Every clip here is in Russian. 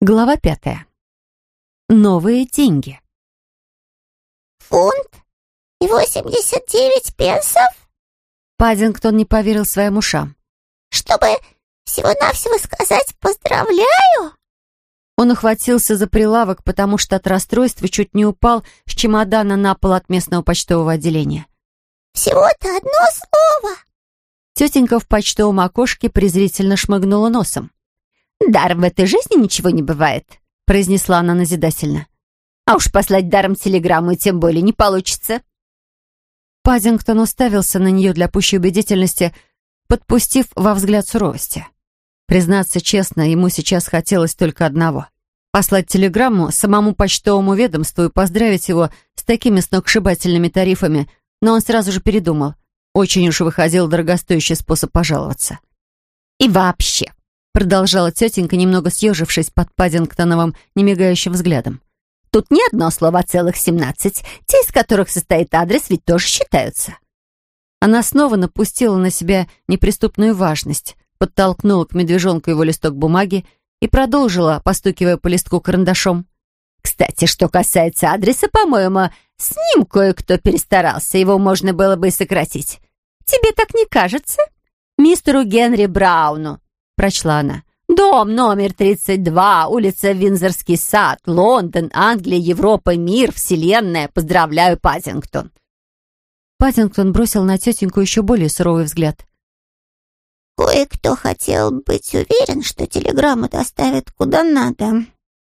Глава пятая. Новые деньги. «Фунт и восемьдесят девять пенсов?» Паддингтон не поверил своим ушам. «Чтобы всего-навсего сказать «поздравляю»?» Он ухватился за прилавок, потому что от расстройства чуть не упал с чемодана на пол от местного почтового отделения. «Всего-то одно слово!» Тетенька в почтовом окошке презрительно шмыгнула носом. «Даром в этой жизни ничего не бывает», — произнесла она назидательно. «А уж послать даром телеграмму тем более не получится». Паддингтон уставился на нее для пущей убедительности, подпустив во взгляд суровости. Признаться честно, ему сейчас хотелось только одного — послать телеграмму самому почтовому ведомству и поздравить его с такими сногсшибательными тарифами, но он сразу же передумал. Очень уж выходил дорогостоящий способ пожаловаться. «И вообще», продолжала тетенька, немного съежившись под Паддингтоновым немигающим взглядом. «Тут не одно слово, а целых семнадцать. Те, из которых состоит адрес, ведь тоже считаются». Она снова напустила на себя неприступную важность, подтолкнула к медвежонку его листок бумаги и продолжила, постукивая по листку карандашом. «Кстати, что касается адреса, по-моему, с ним кое-кто перестарался, его можно было бы и сократить. Тебе так не кажется? Мистеру Генри Брауну прочла она. «Дом номер 32, улица Винзорский сад, Лондон, Англия, Европа, мир, Вселенная. Поздравляю, Паттингтон!» Паттингтон бросил на тетеньку еще более суровый взгляд. «Кое-кто хотел быть уверен, что телеграмму доставят куда надо»,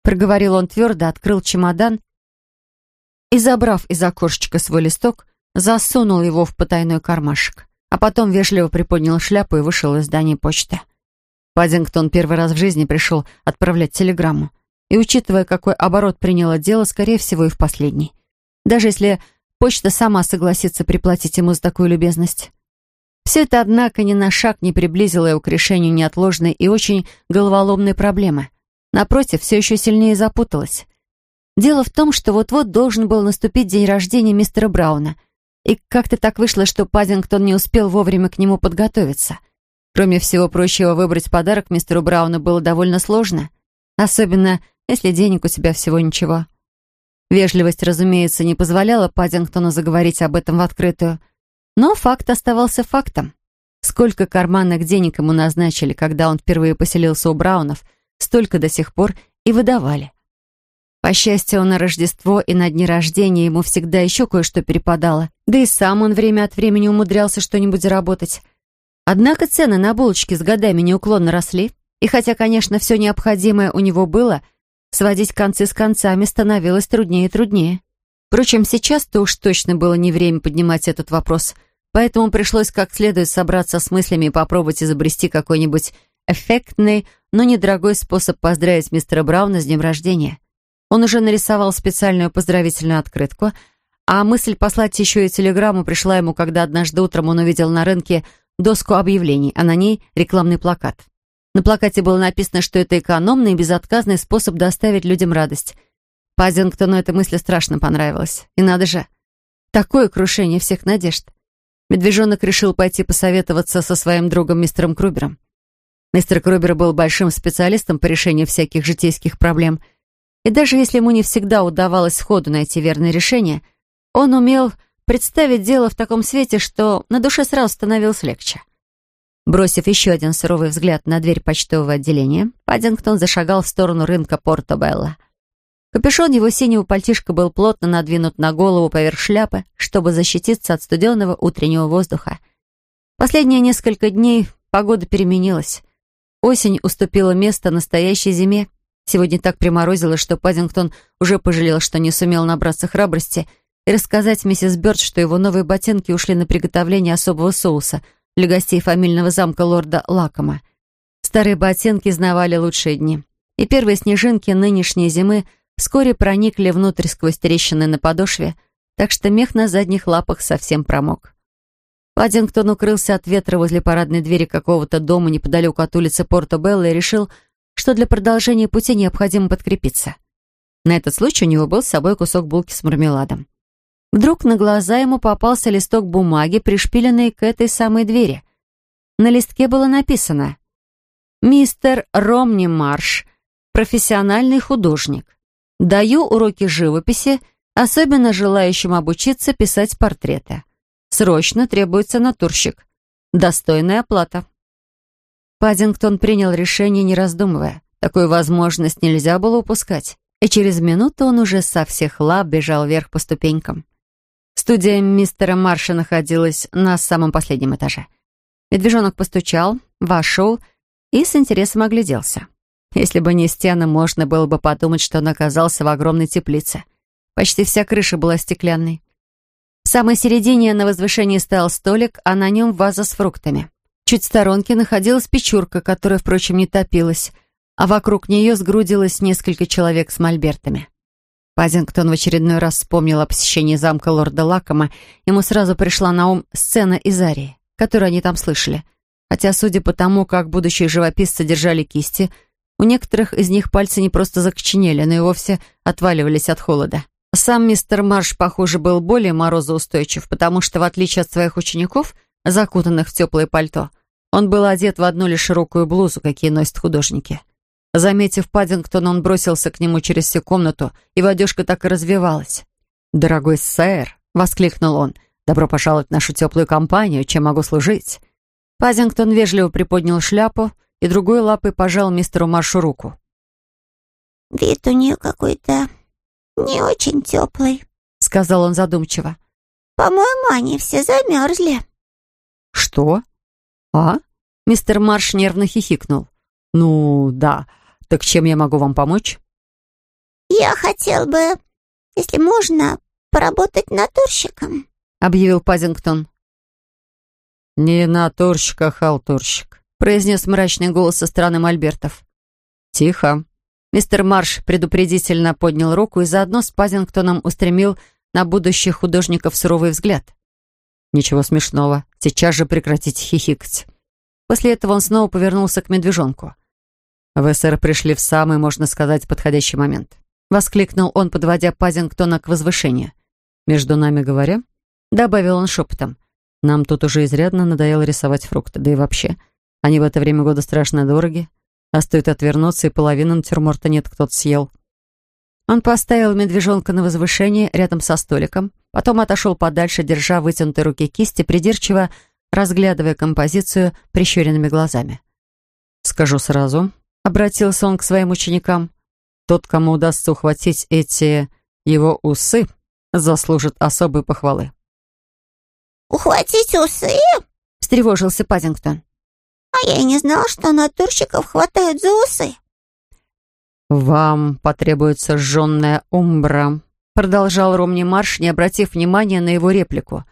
проговорил он твердо, открыл чемодан и, забрав из окошечка свой листок, засунул его в потайной кармашек, а потом вежливо приподнял шляпу и вышел из здания почты. Паддингтон первый раз в жизни пришел отправлять телеграмму. И, учитывая, какой оборот приняло дело, скорее всего, и в последний. Даже если почта сама согласится приплатить ему за такую любезность. Все это, однако, ни на шаг не приблизило его к решению неотложной и очень головоломной проблемы. Напротив, все еще сильнее запуталось. Дело в том, что вот-вот должен был наступить день рождения мистера Брауна. И как-то так вышло, что Паддингтон не успел вовремя к нему подготовиться — Кроме всего прочего, выбрать подарок мистеру Брауну было довольно сложно, особенно если денег у тебя всего ничего. Вежливость, разумеется, не позволяла Паддингтону заговорить об этом в открытую, но факт оставался фактом. Сколько карманных денег ему назначили, когда он впервые поселился у Браунов, столько до сих пор и выдавали. По счастью, на Рождество и на дни рождения ему всегда еще кое-что перепадало, да и сам он время от времени умудрялся что-нибудь заработать. Однако цены на булочки с годами неуклонно росли, и хотя, конечно, все необходимое у него было, сводить концы с концами становилось труднее и труднее. Впрочем, сейчас-то уж точно было не время поднимать этот вопрос, поэтому пришлось как следует собраться с мыслями и попробовать изобрести какой-нибудь эффектный, но недорогой способ поздравить мистера Брауна с днем рождения. Он уже нарисовал специальную поздравительную открытку, а мысль послать еще и телеграмму пришла ему, когда однажды утром он увидел на рынке доску объявлений, а на ней рекламный плакат. На плакате было написано, что это экономный и безотказный способ доставить людям радость. Пазингтону эта мысль страшно понравилась. И надо же, такое крушение всех надежд. Медвежонок решил пойти посоветоваться со своим другом мистером Крубером. Мистер Крубер был большим специалистом по решению всяких житейских проблем, и даже если ему не всегда удавалось сходу найти верное решение, он умел представить дело в таком свете, что на душе сразу становилось легче. Бросив еще один суровый взгляд на дверь почтового отделения, Паддингтон зашагал в сторону рынка Порто-Белла. Капюшон его синего пальтишка был плотно надвинут на голову поверх шляпы, чтобы защититься от студенного утреннего воздуха. Последние несколько дней погода переменилась. Осень уступила место настоящей зиме. Сегодня так приморозило, что Паддингтон уже пожалел, что не сумел набраться храбрости — и рассказать миссис Бёрд, что его новые ботинки ушли на приготовление особого соуса для гостей фамильного замка лорда Лакома. Старые ботинки знавали лучшие дни, и первые снежинки нынешней зимы вскоре проникли внутрь сквозь трещины на подошве, так что мех на задних лапах совсем промок. Паддингтон укрылся от ветра возле парадной двери какого-то дома неподалеку от улицы Порто-Белло и решил, что для продолжения пути необходимо подкрепиться. На этот случай у него был с собой кусок булки с мармеладом. Вдруг на глаза ему попался листок бумаги, пришпиленный к этой самой двери. На листке было написано «Мистер Ромни Марш, профессиональный художник. Даю уроки живописи, особенно желающим обучиться писать портреты. Срочно требуется натурщик. Достойная оплата. Паддингтон принял решение, не раздумывая. Такую возможность нельзя было упускать. И через минуту он уже со всех лап бежал вверх по ступенькам. Студия мистера Марша находилась на самом последнем этаже. Медвежонок постучал, вошел и с интересом огляделся. Если бы не стены, можно было бы подумать, что он оказался в огромной теплице. Почти вся крыша была стеклянной. В самой середине на возвышении стоял столик, а на нем ваза с фруктами. Чуть в сторонке находилась печурка, которая, впрочем, не топилась, а вокруг нее сгрудилось несколько человек с мольбертами. Пазингтон в очередной раз вспомнил о посещении замка лорда Лакома. Ему сразу пришла на ум сцена из Арии, которую они там слышали. Хотя, судя по тому, как будущие живописцы держали кисти, у некоторых из них пальцы не просто закоченели, но и вовсе отваливались от холода. Сам мистер Марш, похоже, был более морозоустойчив, потому что, в отличие от своих учеников, закутанных в теплое пальто, он был одет в одну лишь широкую блузу, какие носят художники. Заметив Паддингтона, он бросился к нему через всю комнату, и одежка так и развивалась. «Дорогой сэр!» — воскликнул он. «Добро пожаловать в нашу теплую компанию. Чем могу служить?» Паддингтон вежливо приподнял шляпу и другой лапой пожал мистеру Маршу руку. «Вид у нее какой-то не очень теплый», — сказал он задумчиво. «По-моему, они все замерзли». «Что? А?» Мистер Марш нервно хихикнул. «Ну, да. Так чем я могу вам помочь?» «Я хотел бы, если можно, поработать натурщиком», — объявил Пазингтон. «Не натурщик, а халтурщик», — произнес мрачный голос со стороны Мольбертов. «Тихо». Мистер Марш предупредительно поднял руку и заодно с Пазингтоном устремил на будущих художников суровый взгляд. «Ничего смешного. Сейчас же прекратите хихикать». После этого он снова повернулся к медвежонку. «Вы, сэр, пришли в самый, можно сказать, подходящий момент», — воскликнул он, подводя Пазингтона к возвышению. «Между нами говоря», — добавил он шепотом, «нам тут уже изрядно надоело рисовать фрукты, да и вообще, они в это время года страшно дороги, а стоит отвернуться, и половину натюрморта нет, кто-то съел». Он поставил медвежонка на возвышение рядом со столиком, потом отошел подальше, держа в вытянутой руке кисти, придирчиво разглядывая композицию прищуренными глазами. «Скажу сразу», Обратился он к своим ученикам. Тот, кому удастся ухватить эти его усы, заслужит особой похвалы. «Ухватить усы?» — встревожился Паддингтон. «А я и не знал, что натурщиков хватают за усы». «Вам потребуется жженная умбра», — продолжал Ромни Марш, не обратив внимания на его реплику.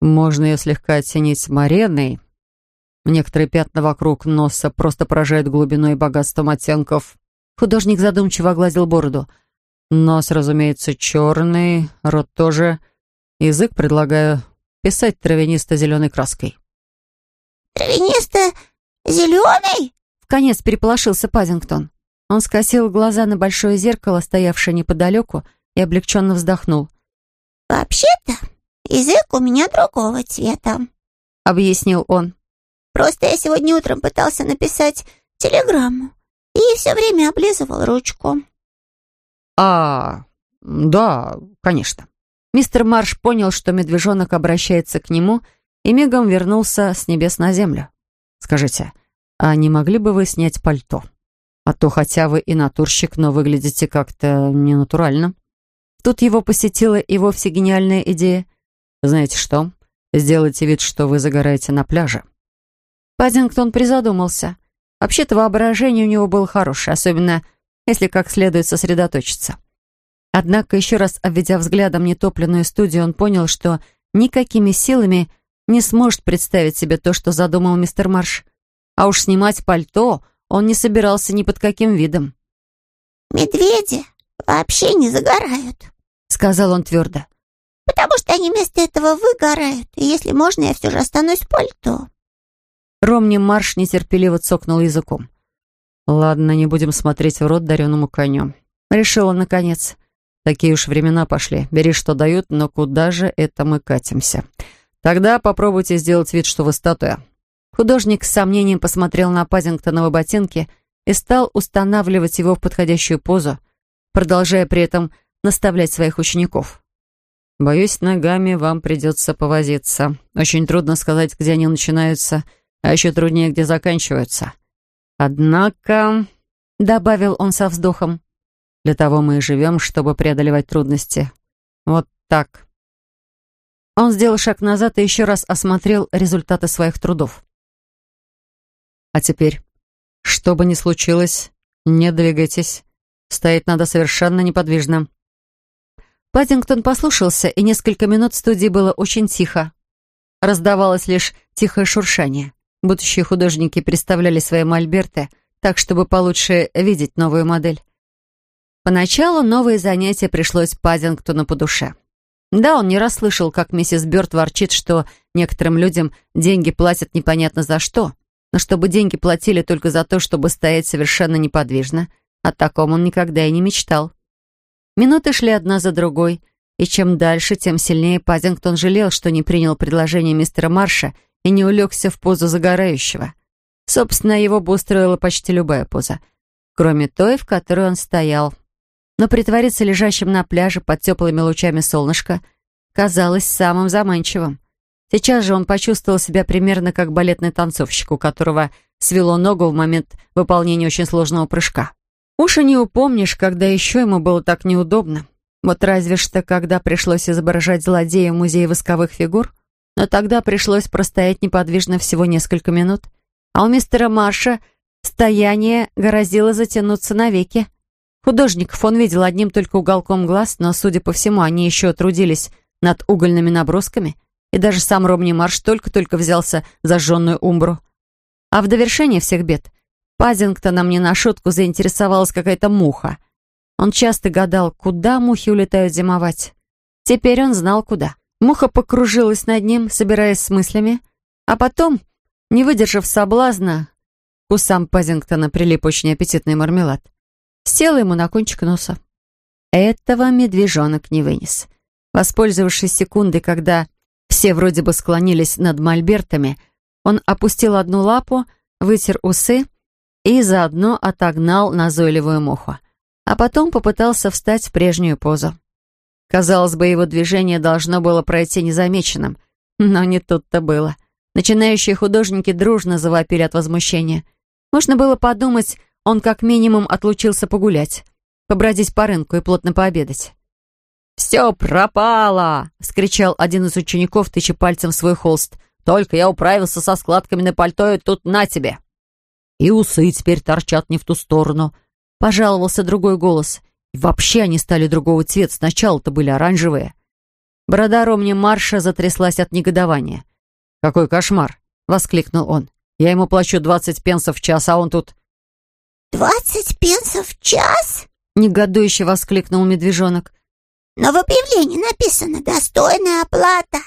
«Можно ее слегка оттенить мареной, Некоторые пятна вокруг носа просто поражают глубиной и богатством оттенков. Художник задумчиво огладил бороду. Нос, разумеется, черный, рот тоже. Язык предлагаю писать травянисто-зеленой краской. «Травянисто-зеленый?» Вконец переполошился Пазингтон. Он скосил глаза на большое зеркало, стоявшее неподалеку, и облегченно вздохнул. «Вообще-то, язык у меня другого цвета», — объяснил он. Просто я сегодня утром пытался написать телеграмму и все время облизывал ручку». «А, да, конечно». Мистер Марш понял, что медвежонок обращается к нему, и мигом вернулся с небес на землю. «Скажите, а не могли бы вы снять пальто? А то хотя вы и натурщик, но выглядите как-то ненатурально». Тут его посетила и вовсе гениальная идея. «Знаете что? Сделайте вид, что вы загораете на пляже. Паддингтон призадумался. Вообще-то воображение у него было хорошее, особенно если как следует сосредоточиться. Однако, еще раз обведя взглядом нетопленную студию, он понял, что никакими силами не сможет представить себе то, что задумал мистер Марш. А уж снимать пальто он не собирался ни под каким видом. «Медведи вообще не загорают», — сказал он твердо. «Потому что они вместо этого выгорают, и если можно, я все же останусь в пальто». Ромни Марш нетерпеливо цокнул языком. «Ладно, не будем смотреть в рот дареному коню». Решил он, наконец. «Такие уж времена пошли. Бери, что дают, но куда же это мы катимся? Тогда попробуйте сделать вид, что вы статуя». Художник с сомнением посмотрел на Пазингтоновы ботинки и стал устанавливать его в подходящую позу, продолжая при этом наставлять своих учеников. «Боюсь, ногами вам придется повозиться. Очень трудно сказать, где они начинаются, а еще труднее, где заканчиваются. Однако...» — добавил он со вздохом. «Для того мы и живем, чтобы преодолевать трудности. Вот так». Он сделал шаг назад и еще раз осмотрел результаты своих трудов. «А теперь, что бы ни случилось, не двигайтесь. Стоять надо совершенно неподвижно». Паддингтон послушался, и несколько минут в студии было очень тихо. Раздавалось лишь тихое шуршание. Будущие художники представляли свои мольберты так, чтобы получше видеть новую модель. Поначалу новое занятие пришлось Паддингтону по душе. Да, он не раз слышал, как миссис Бёрд ворчит, что некоторым людям деньги платят непонятно за что, но чтобы деньги платили только за то, чтобы стоять совершенно неподвижно, о таком он никогда и не мечтал. Минуты шли одна за другой, и чем дальше, тем сильнее Пазингтон жалел, что не принял предложение мистера Марша и не улегся в позу загорающего. Собственно, его бы устроила почти любая поза, кроме той, в которой он стоял но притвориться лежащим на пляже под теплыми лучами солнышка казалось самым заманчивым. Сейчас же он почувствовал себя примерно как балетный танцовщик, у которого свело ногу в момент выполнения очень сложного прыжка. Уж и не упомнишь, когда еще ему было так неудобно. Вот разве что, когда пришлось изображать злодея в музее восковых фигур, но тогда пришлось простоять неподвижно всего несколько минут, а у мистера Марша стояние грозило затянуться навеки. Художников он видел одним только уголком глаз, но, судя по всему, они еще трудились над угольными набросками, и даже сам Ромни Марш только-только взялся за жженную умбру. А в довершение всех бед Пазингтоном не на шутку заинтересовалась какая-то муха. Он часто гадал, куда мухи улетают зимовать. Теперь он знал, куда. Муха покружилась над ним, собираясь с мыслями, а потом, не выдержав соблазна, к усам Пазингтона прилип очень аппетитный мармелад села ему на кончик носа. Этого медвежонок не вынес. Воспользовавшись секундой, когда все вроде бы склонились над мольбертами, он опустил одну лапу, вытер усы и заодно отогнал назойливую муху, а потом попытался встать в прежнюю позу. Казалось бы, его движение должно было пройти незамеченным, но не тут-то было. Начинающие художники дружно завопили от возмущения. Можно было подумать, он как минимум отлучился погулять, побродить по рынку и плотно пообедать. «Все пропало!» — вскричал один из учеников, тыча пальцем в свой холст. «Только я управился со складками на пальто, и тут на тебе!» «И усы теперь торчат не в ту сторону», — пожаловался другой голос. «И вообще они стали другого цвета, сначала-то были оранжевые». Борода Ромни Марша затряслась от негодования. «Какой кошмар!» — воскликнул он. «Я ему плачу двадцать пенсов в час, а он тут «Двадцать пенсов в час?» — негодующе воскликнул медвежонок. «Но в объявлении написано «достойная оплата».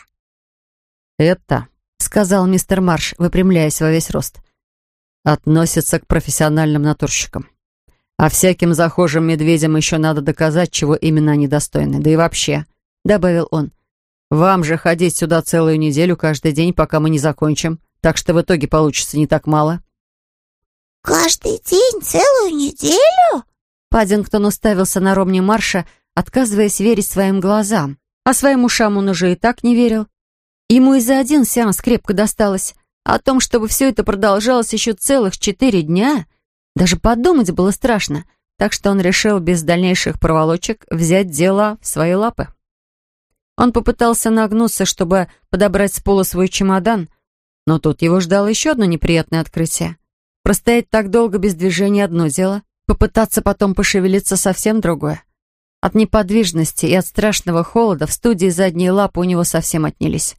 «Это», — сказал мистер Марш, выпрямляясь во весь рост, «относится к профессиональным натурщикам. А всяким захожим медведям еще надо доказать, чего именно они достойны. Да и вообще», — добавил он, «вам же ходить сюда целую неделю каждый день, пока мы не закончим, так что в итоге получится не так мало». «Каждый день, целую неделю?» Паддингтон уставился на Ромни Марша, отказываясь верить своим глазам. А своим ушам он уже и так не верил. Ему и за один сеанс крепко досталось. О том, чтобы все это продолжалось еще целых четыре дня, даже подумать было страшно, так что он решил без дальнейших проволочек взять дело в свои лапы. Он попытался нагнуться, чтобы подобрать с пола свой чемодан, но тут его ждало еще одно неприятное открытие. Простоять так долго без движения одно дело, попытаться потом пошевелиться совсем другое. От неподвижности и от страшного холода в студии задние лапы у него совсем отнялись.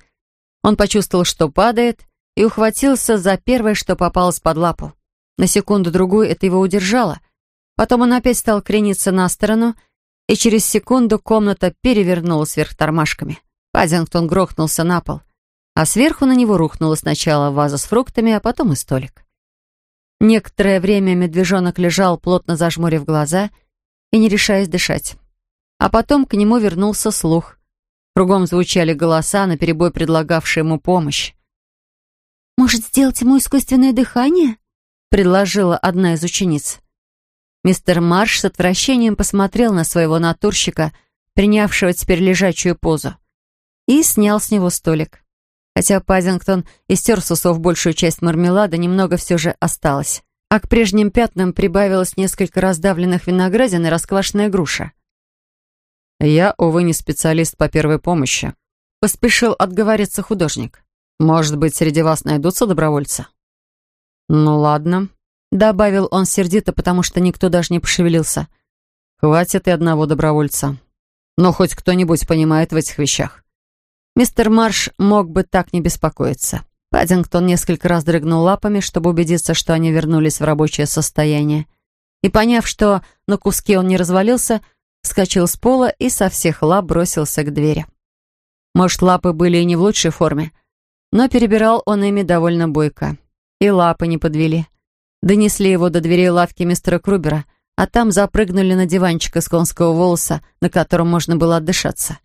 Он почувствовал, что падает, и ухватился за первое, что попалось под лапу. На секунду-другую это его удержало. Потом он опять стал крениться на сторону, и через секунду комната перевернулась вверх тормашками. Паддингтон грохнулся на пол, а сверху на него рухнула сначала ваза с фруктами, а потом и столик. Некоторое время медвежонок лежал, плотно зажмурив глаза и не решаясь дышать. А потом к нему вернулся слух. Кругом звучали голоса, наперебой предлагавшие ему помощь. «Может, сделать ему искусственное дыхание?» Предложила одна из учениц. Мистер Марш с отвращением посмотрел на своего натурщика, принявшего теперь лежачую позу, и снял с него столик. Хотя Пазингтон истер с усов большую часть мармелада, немного все же осталось. А к прежним пятнам прибавилось несколько раздавленных виноградин и расквашенная груша. «Я, увы, не специалист по первой помощи», — поспешил отговориться художник. «Может быть, среди вас найдутся добровольцы?» «Ну ладно», — добавил он сердито, потому что никто даже не пошевелился. «Хватит и одного добровольца. Но хоть кто-нибудь понимает в этих вещах». Мистер Марш мог бы так не беспокоиться. Паддингтон несколько раз дрыгнул лапами, чтобы убедиться, что они вернулись в рабочее состояние. И, поняв, что на куски он не развалился, вскочил с пола и со всех лап бросился к двери. Может, лапы были и не в лучшей форме, но перебирал он ими довольно бойко. И лапы не подвели. Донесли его до дверей лавки мистера Крубера, а там запрыгнули на диванчик из конского волоса, на котором можно было отдышаться.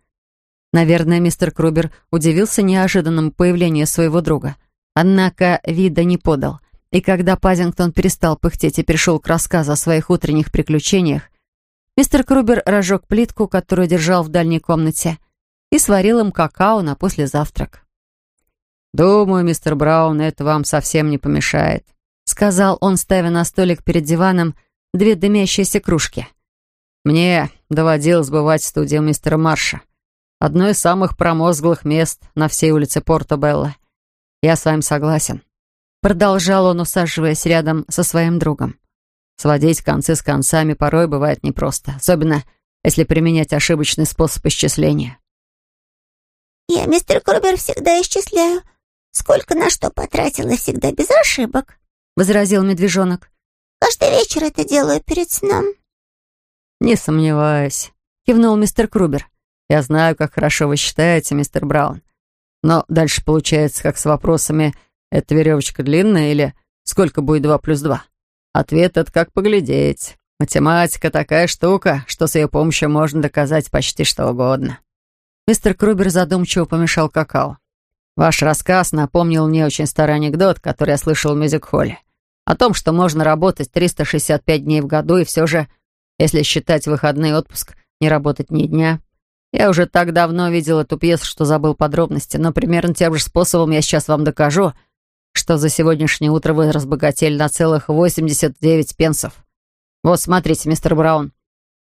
Наверное, мистер Крубер удивился неожиданному появлению своего друга. Однако вида не подал. И когда Пазингтон перестал пыхтеть и перешел к рассказу о своих утренних приключениях, мистер Крубер разжег плитку, которую держал в дальней комнате, и сварил им какао на послезавтрак. «Думаю, мистер Браун, это вам совсем не помешает», сказал он, ставя на столик перед диваном две дымящиеся кружки. «Мне доводилось бывать в студии мистера Марша одно из самых промозглых мест на всей улице Порто-Белло. Я с вами согласен. Продолжал он, усаживаясь рядом со своим другом. Сводить концы с концами порой бывает непросто, особенно если применять ошибочный способ исчисления. «Я, мистер Крубер, всегда исчисляю. Сколько на что потратила, всегда без ошибок», — возразил медвежонок. «Каждый вечер это делаю перед сном». «Не сомневаюсь», — кивнул мистер Крубер. Я знаю, как хорошо вы считаете, мистер Браун. Но дальше получается, как с вопросами «эта веревочка длинная» или «сколько будет два плюс два?» Ответ — это как поглядеть. Математика такая штука, что с ее помощью можно доказать почти что угодно. Мистер Крубер задумчиво помешал какао. Ваш рассказ напомнил мне очень старый анекдот, который я слышал в мюзик-холле. О том, что можно работать 365 дней в году и все же, если считать выходный отпуск, не работать ни дня. Я уже так давно видел эту пьесу, что забыл подробности, но примерно тем же способом я сейчас вам докажу, что за сегодняшнее утро вы разбогатели на целых 89 пенсов. Вот смотрите, мистер Браун,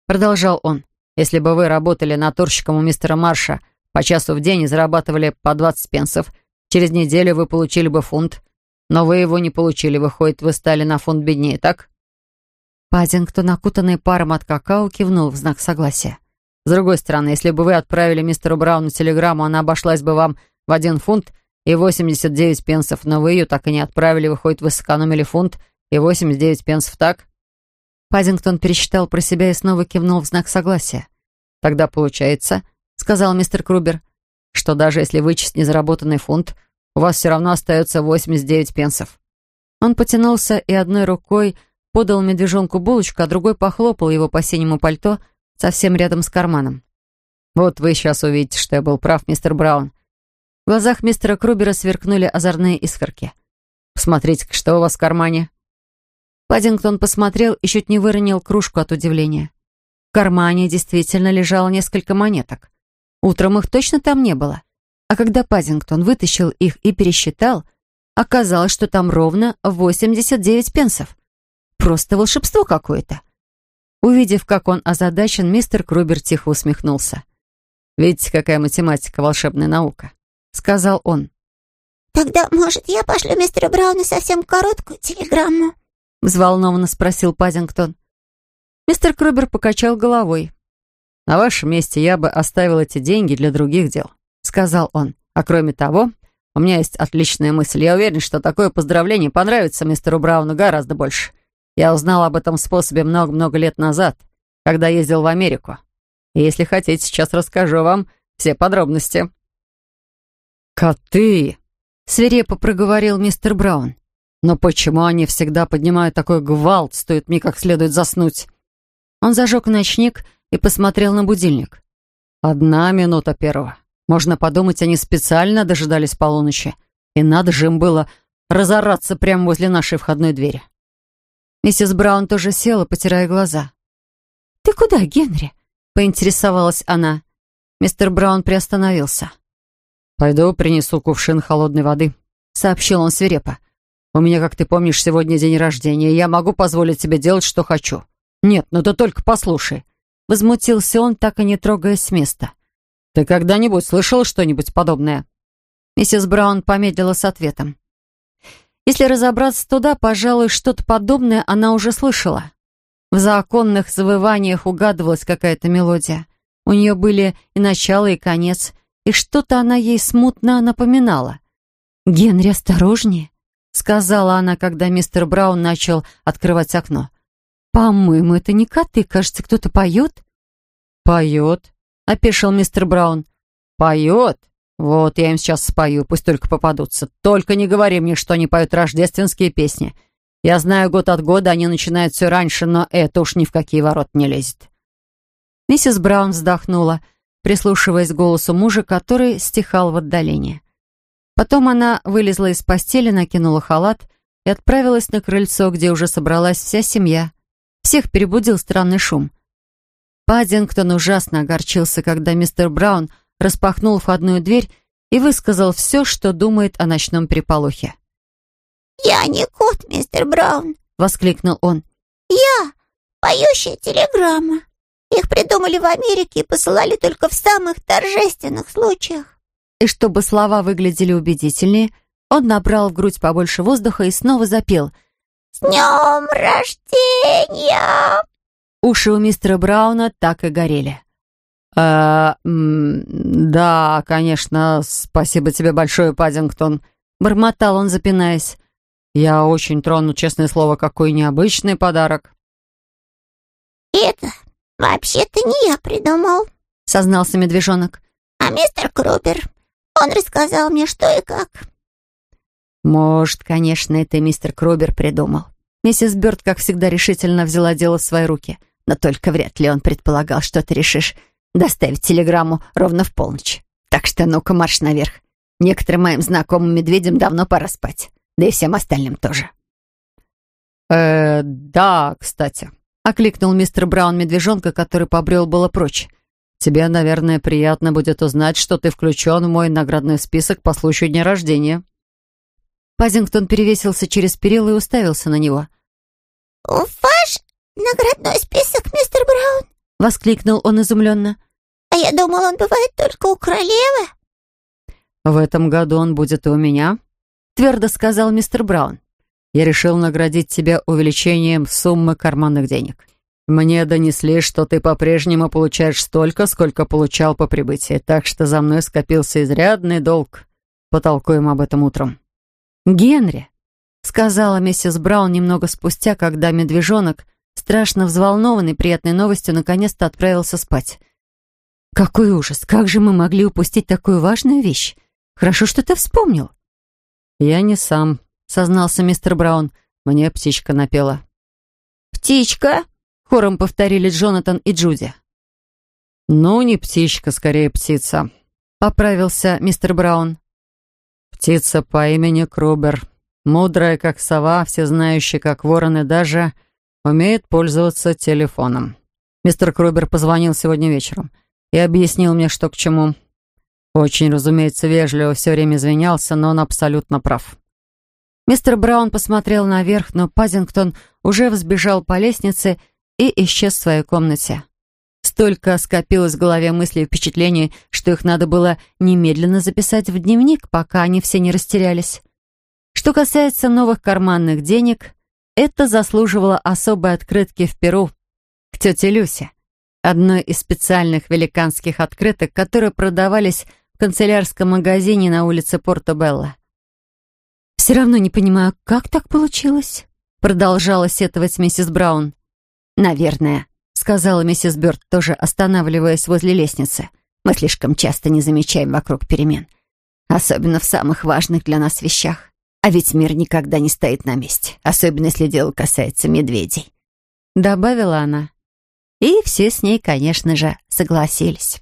продолжал он, если бы вы работали натурщиком у мистера Марша по часу в день и зарабатывали по 20 пенсов, через неделю вы получили бы фунт, но вы его не получили, выходит, вы стали на фунт беднее, так? Паддингтон, окутанный паром от какао, кивнул в знак согласия. С другой стороны, если бы вы отправили мистеру Брауну телеграмму, она обошлась бы вам в один фунт и 89 пенсов, но вы ее так и не отправили, выходит, вы сэкономили фунт и 89 пенсов, так?» Паддингтон пересчитал про себя и снова кивнул в знак согласия. «Тогда получается», — сказал мистер Крубер, «что даже если вычесть незаработанный фунт, у вас все равно остается 89 пенсов». Он потянулся и одной рукой подал медвежонку булочку, а другой похлопал его по синему пальто — совсем рядом с карманом. «Вот вы сейчас увидите, что я был прав, мистер Браун». В глазах мистера Крубера сверкнули озорные искорки. «Посмотрите-ка, что у вас в кармане?» Паддингтон посмотрел и чуть не выронил кружку от удивления. В кармане действительно лежало несколько монеток. Утром их точно там не было. А когда Паддингтон вытащил их и пересчитал, оказалось, что там ровно 89 пенсов. Просто волшебство какое-то. Увидев, как он озадачен, мистер Крубер тихо усмехнулся. «Видите, какая математика, волшебная наука», — сказал он. «Тогда, может, я пошлю мистеру Брауну совсем короткую телеграмму?» — взволнованно спросил Пазингтон. Мистер Крубер покачал головой. «На вашем месте я бы оставил эти деньги для других дел», — сказал он. «А кроме того, у меня есть отличная мысль. Я уверен, что такое поздравление понравится мистеру Брауну гораздо больше. Я узнал об этом способе много-много лет назад, когда ездил в Америку. И если хотите, сейчас расскажу вам все подробности». «Коты!» — свирепо проговорил мистер Браун. «Но почему они всегда поднимают такой гвалт, стоит мне как следует заснуть?» Он зажег ночник и посмотрел на будильник. «Одна минута первого. Можно подумать, они специально дожидались полуночи. И надо же им было разораться прямо возле нашей входной двери. Миссис Браун тоже села, потирая глаза. «Ты куда, Генри?» — поинтересовалась она. Мистер Браун приостановился. «Пойду принесу кувшин холодной воды», — сообщил он свирепо. «У меня, как ты помнишь, сегодня день рождения, я могу позволить себе делать, что хочу. Нет, ну ты только послушай». Возмутился он, так и не трогаясь с места. «Ты когда-нибудь слышал что-нибудь подобное?» Миссис Браун помедлила с ответом. Если разобраться туда, пожалуй, что-то подобное она уже слышала. В законных завываниях угадывалась какая-то мелодия. У нее были и начало, и конец, и что-то она ей смутно напоминала. «Генри, осторожнее», — сказала она, когда мистер Браун начал открывать окно. «По-моему, это не коты, кажется, кто-то поет». «Поет?» — опешил мистер Браун. «Поет? Вот, я им сейчас спою, пусть только попадутся. Только не говори мне, что они поют рождественские песни. Я знаю, год от года они начинают все раньше, но это уж ни в какие ворот не лезет». Миссис Браун вздохнула, прислушиваясь к голосу мужа, который стихал в отдалении. Потом она вылезла из постели, накинула халат и отправилась на крыльцо, где уже собралась вся семья. Всех перебудил странный шум. Паддингтон ужасно огорчился, когда мистер Браун распахнул входную дверь и высказал все, что думает о ночном переполохе. «Я не кот, мистер Браун!» — воскликнул он. «Я поющая телеграмма. Их придумали в Америке и посылали только в самых торжественных случаях». И чтобы слова выглядели убедительнее, он набрал в грудь побольше воздуха и снова запел «С днем рождения!» Уши у мистера Брауна так и горели. «Э, «Да, конечно, спасибо тебе большое, Паддингтон», — бормотал он, запинаясь. «Я очень тронут, честное слово, какой необычный подарок». «Это вообще-то не я придумал», — сознался медвежонок, «а мистер Крубер. Он рассказал мне, что и как». «Может, конечно, это мистер Крубер придумал». Миссис Бёрд, как всегда, решительно взяла дело в свои руки. Но только вряд ли он предполагал, что ты решишь доставить телеграмму ровно в полночь. Так что ну-ка марш наверх. Некоторым моим знакомым медведям давно пора спать. Да и всем остальным тоже. «Э, да, кстати», — окликнул мистер Браун медвежонка, который побрел было прочь. «Тебе, наверное, приятно будет узнать, что ты включен в мой наградной список по случаю дня рождения». Пазингтон перевесился через перила и уставился на него. «Ваш наградной список, мистер Браун?» — воскликнул он изумленно. «А я думал, он бывает только у королевы». «В этом году он будет и у меня», — твердо сказал мистер Браун. «Я решил наградить тебя увеличением суммы карманных денег. Мне донесли, что ты по-прежнему получаешь столько, сколько получал по прибытии, так что за мной скопился изрядный долг. Потолкуем об этом утром». «Генри», — сказала миссис Браун немного спустя, когда медвежонок, страшно взволнованный приятной новостью, наконец-то отправился спать. «Какой ужас! Как же мы могли упустить такую важную вещь? Хорошо, что ты вспомнил». «Я не сам», — сознался мистер Браун. «Мне птичка напела». «Птичка?» — хором повторили Джонатан и Джуди. «Ну, не птичка, скорее птица», — поправился мистер Браун. «Птица по имени Крубер. Мудрая, как сова, всезнающая, как ворон и даже умеет пользоваться телефоном. Мистер Крубер позвонил сегодня вечером и объяснил мне, что к чему. Очень, разумеется, вежливо все время извинялся, но он абсолютно прав. Мистер Браун посмотрел наверх, но Пазингтон уже взбежал по лестнице и исчез в своей комнате. Столько скопилось в голове мыслей и впечатлений, что их надо было немедленно записать в дневник, пока они все не растерялись. Что касается новых карманных денег, это заслуживало особой открытки в Перу к тете Люсе одной из специальных великанских открыток, которые продавались в канцелярском магазине на улице Порто-Белло. «Все равно не понимаю, как так получилось?» продолжала сетовать миссис Браун. «Наверное», — сказала миссис Бёрд, тоже останавливаясь возле лестницы. «Мы слишком часто не замечаем вокруг перемен, особенно в самых важных для нас вещах. А ведь мир никогда не стоит на месте, особенно если дело касается медведей», — добавила она. И все с ней, конечно же, согласились.